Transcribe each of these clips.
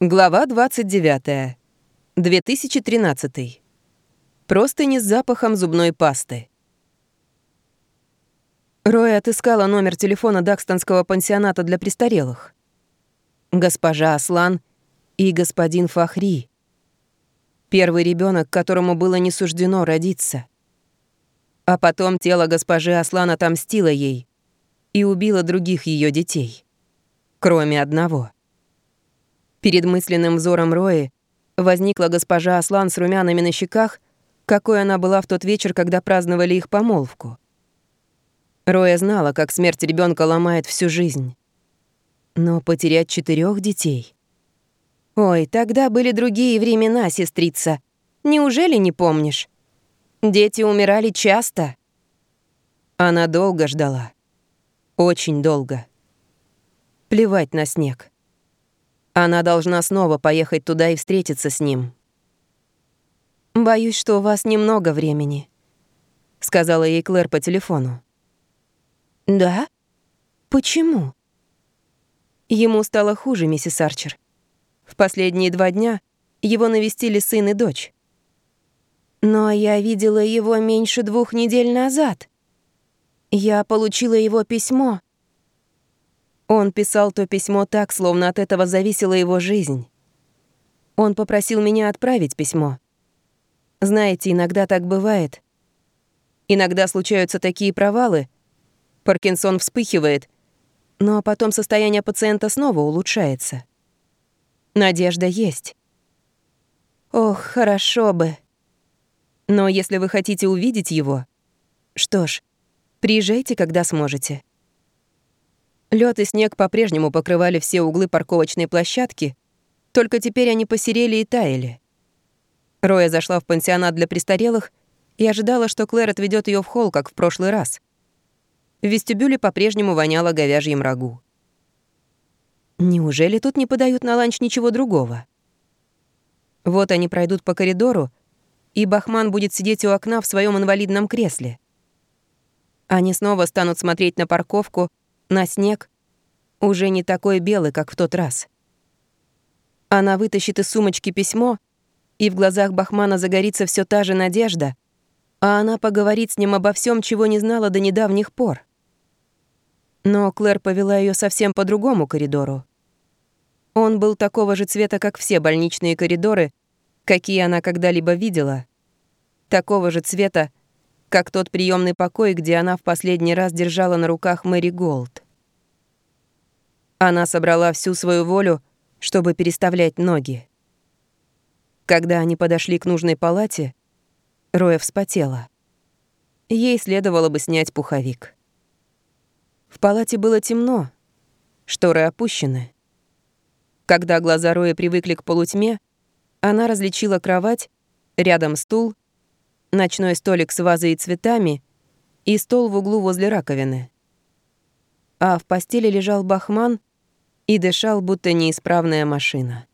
Глава 29. 2013. Просто не с запахом зубной пасты. Роя отыскала номер телефона Дакстонского пансионата для престарелых. Госпожа Аслан и господин Фахри. Первый ребенок, которому было не суждено родиться. А потом тело госпожи Аслан отомстило ей и убило других ее детей. Кроме одного. Перед мысленным взором Рои возникла госпожа Аслан с румянами на щеках, какой она была в тот вечер, когда праздновали их помолвку. Роя знала, как смерть ребенка ломает всю жизнь. Но потерять четырех детей... Ой, тогда были другие времена, сестрица. Неужели не помнишь? Дети умирали часто. Она долго ждала. Очень долго. Плевать на снег. Она должна снова поехать туда и встретиться с ним. «Боюсь, что у вас немного времени», — сказала ей Клэр по телефону. «Да? Почему?» Ему стало хуже, миссис Арчер. В последние два дня его навестили сын и дочь. Но я видела его меньше двух недель назад. Я получила его письмо. Он писал то письмо так, словно от этого зависела его жизнь. Он попросил меня отправить письмо. Знаете, иногда так бывает. Иногда случаются такие провалы. Паркинсон вспыхивает, но потом состояние пациента снова улучшается. Надежда есть. Ох, хорошо бы. Но если вы хотите увидеть его, что ж, приезжайте, когда сможете. Лед и снег по-прежнему покрывали все углы парковочной площадки, только теперь они посерели и таяли. Роя зашла в пансионат для престарелых и ожидала, что Клэр отведет ее в холл, как в прошлый раз. В вестибюле по-прежнему воняло говяжьим рагу. Неужели тут не подают на ланч ничего другого? Вот они пройдут по коридору, и Бахман будет сидеть у окна в своем инвалидном кресле. Они снова станут смотреть на парковку, на снег, уже не такой белый, как в тот раз. Она вытащит из сумочки письмо, и в глазах Бахмана загорится все та же надежда, а она поговорит с ним обо всем, чего не знала до недавних пор. Но Клэр повела ее совсем по другому коридору. Он был такого же цвета, как все больничные коридоры, какие она когда-либо видела. Такого же цвета, как тот приемный покой, где она в последний раз держала на руках Мэри Голд. Она собрала всю свою волю, чтобы переставлять ноги. Когда они подошли к нужной палате, Роя вспотела. Ей следовало бы снять пуховик. В палате было темно, шторы опущены. Когда глаза Роя привыкли к полутьме, она различила кровать, рядом стул — ночной столик с вазой и цветами и стол в углу возле раковины. А в постели лежал Бахман и дышал, будто неисправная машина.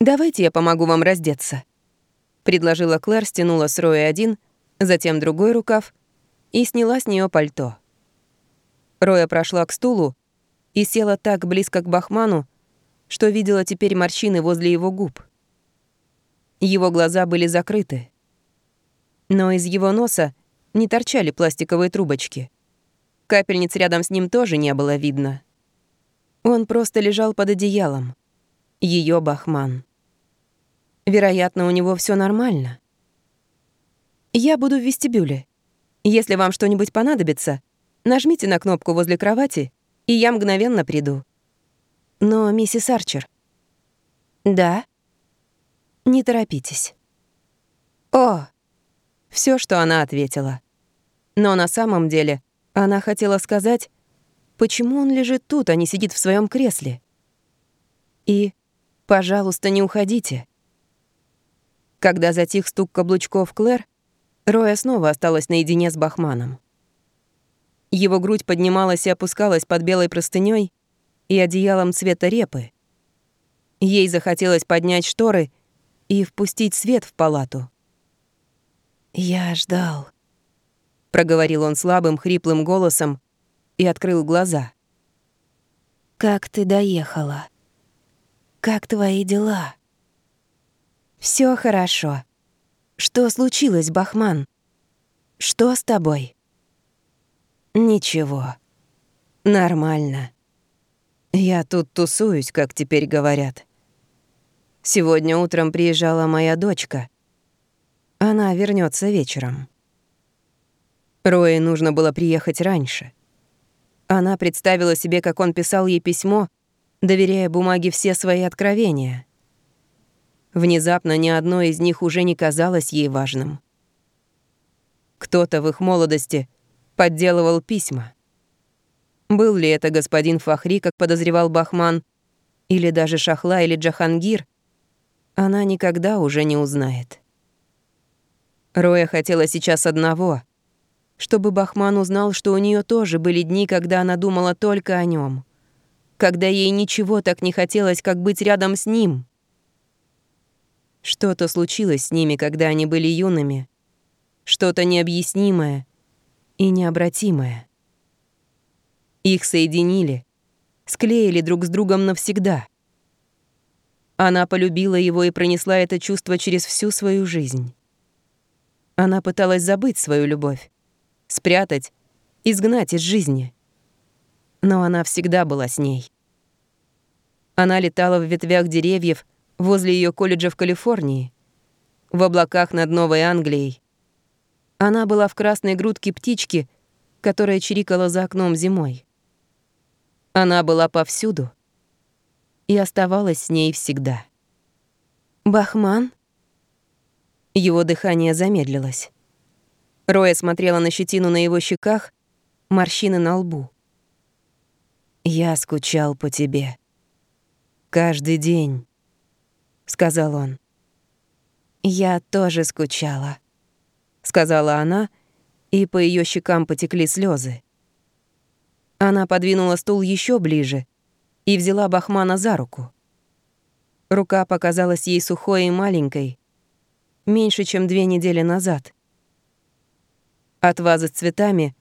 «Давайте я помогу вам раздеться», — предложила Клэр, стянула с Роя один, затем другой рукав и сняла с нее пальто. Роя прошла к стулу и села так близко к Бахману, что видела теперь морщины возле его губ. Его глаза были закрыты. Но из его носа не торчали пластиковые трубочки. Капельниц рядом с ним тоже не было видно. Он просто лежал под одеялом. Ее Бахман. Вероятно, у него все нормально. Я буду в вестибюле. Если вам что-нибудь понадобится, нажмите на кнопку возле кровати, и я мгновенно приду. Но, миссис Арчер... Да? Не торопитесь. О, все, что она ответила. Но на самом деле она хотела сказать, почему он лежит тут, а не сидит в своем кресле. И, пожалуйста, не уходите. Когда затих стук каблучков Клэр, Роя снова осталась наедине с Бахманом. Его грудь поднималась и опускалась под белой простыней и одеялом цвета репы. Ей захотелось поднять шторы и впустить свет в палату. «Я ждал», — проговорил он слабым, хриплым голосом и открыл глаза. «Как ты доехала?» как твои дела?» Все хорошо. Что случилось, Бахман? Что с тобой?» «Ничего. Нормально. Я тут тусуюсь, как теперь говорят. Сегодня утром приезжала моя дочка. Она вернется вечером. Рое нужно было приехать раньше. Она представила себе, как он писал ей письмо, доверяя бумаге все свои откровения. Внезапно ни одно из них уже не казалось ей важным. Кто-то в их молодости подделывал письма. Был ли это господин Фахри, как подозревал Бахман, или даже Шахла или Джахангир, она никогда уже не узнает. Роя хотела сейчас одного — чтобы Бахман узнал, что у нее тоже были дни, когда она думала только о нем, когда ей ничего так не хотелось, как быть рядом с ним. Что-то случилось с ними, когда они были юными, что-то необъяснимое и необратимое. Их соединили, склеили друг с другом навсегда. Она полюбила его и пронесла это чувство через всю свою жизнь. Она пыталась забыть свою любовь, спрятать, изгнать из жизни. Но она всегда была с ней. Она летала в ветвях деревьев возле ее колледжа в Калифорнии, в облаках над Новой Англией. Она была в красной грудке птички, которая чирикала за окном зимой. Она была повсюду и оставалась с ней всегда. «Бахман?» Его дыхание замедлилось. Роя смотрела на щетину на его щеках, морщины на лбу. «Я скучал по тебе. Каждый день», — сказал он. «Я тоже скучала», — сказала она, и по ее щекам потекли слезы. Она подвинула стул еще ближе и взяла Бахмана за руку. Рука показалась ей сухой и маленькой, меньше, чем две недели назад. От вазы с цветами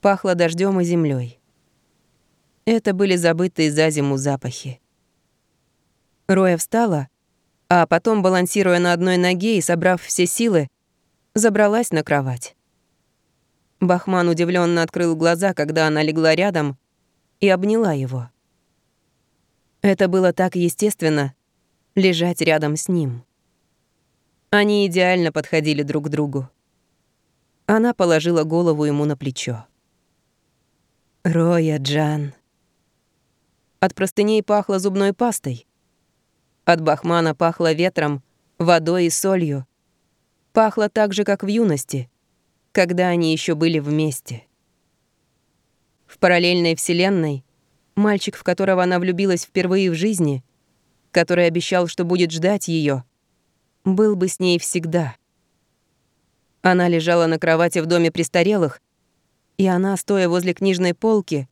пахло дождем и землей. Это были забытые за зиму запахи. Роя встала, а потом, балансируя на одной ноге и собрав все силы, забралась на кровать. Бахман удивленно открыл глаза, когда она легла рядом, и обняла его. Это было так естественно — лежать рядом с ним. Они идеально подходили друг к другу. Она положила голову ему на плечо. «Роя, Джан». От простыней пахло зубной пастой. От бахмана пахло ветром, водой и солью. Пахло так же, как в юности, когда они еще были вместе. В параллельной вселенной мальчик, в которого она влюбилась впервые в жизни, который обещал, что будет ждать ее, был бы с ней всегда — она лежала на кровати в доме престарелых, и она, стоя возле книжной полки,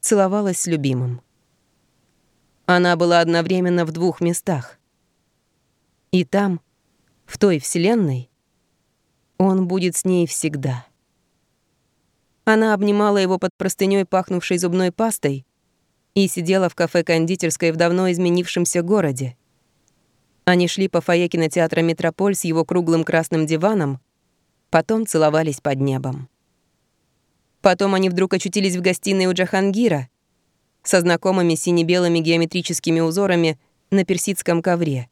целовалась с любимым. Она была одновременно в двух местах. И там, в той вселенной, он будет с ней всегда. Она обнимала его под простыней, пахнувшей зубной пастой, и сидела в кафе-кондитерской в давно изменившемся городе. Они шли по фойе кинотеатра «Метрополь» с его круглым красным диваном, потом целовались под небом. Потом они вдруг очутились в гостиной у Джахангира со знакомыми сине-белыми геометрическими узорами на персидском ковре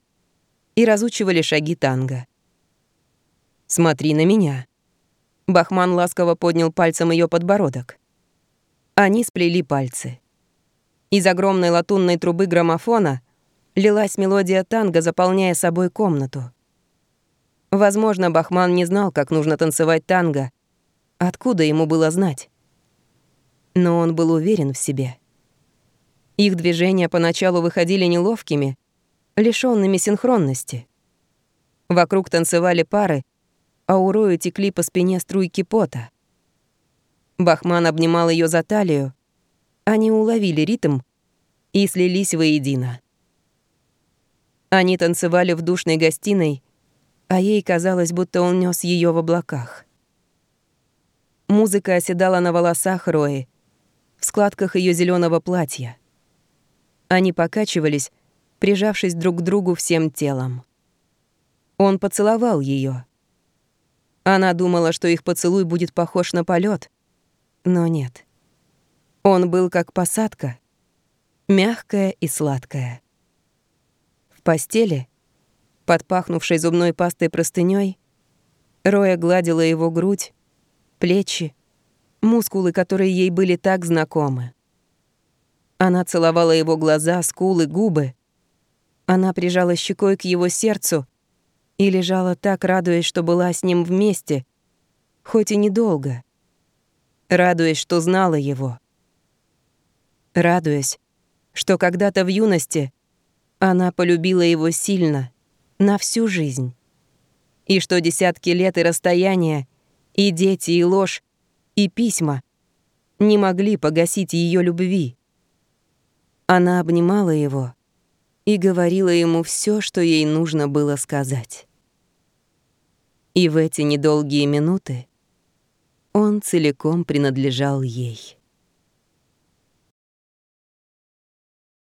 и разучивали шаги танго. «Смотри на меня». Бахман ласково поднял пальцем ее подбородок. Они сплели пальцы. Из огромной латунной трубы граммофона лилась мелодия танго, заполняя собой комнату. Возможно, Бахман не знал, как нужно танцевать танго. Откуда ему было знать? Но он был уверен в себе. Их движения поначалу выходили неловкими, лишёнными синхронности. Вокруг танцевали пары, а у Рою текли по спине струйки пота. Бахман обнимал ее за талию. Они уловили ритм и слились воедино. Они танцевали в душной гостиной, а ей казалось, будто он нес ее в облаках. Музыка оседала на волосах Рои, в складках ее зеленого платья. Они покачивались, прижавшись друг к другу всем телом. Он поцеловал ее. Она думала, что их поцелуй будет похож на полет, но нет. Он был как посадка, мягкая и сладкая. Постели, под пахнувшей зубной пастой простыней, Роя гладила его грудь, плечи, мускулы, которые ей были так знакомы. Она целовала его глаза, скулы, губы. Она прижала щекой к его сердцу и лежала так, радуясь, что была с ним вместе, хоть и недолго. Радуясь, что знала его. Радуясь, что когда-то в юности она полюбила его сильно, на всю жизнь. И что десятки лет и расстояния, и дети, и ложь, и письма не могли погасить ее любви. Она обнимала его и говорила ему все, что ей нужно было сказать. И в эти недолгие минуты он целиком принадлежал ей.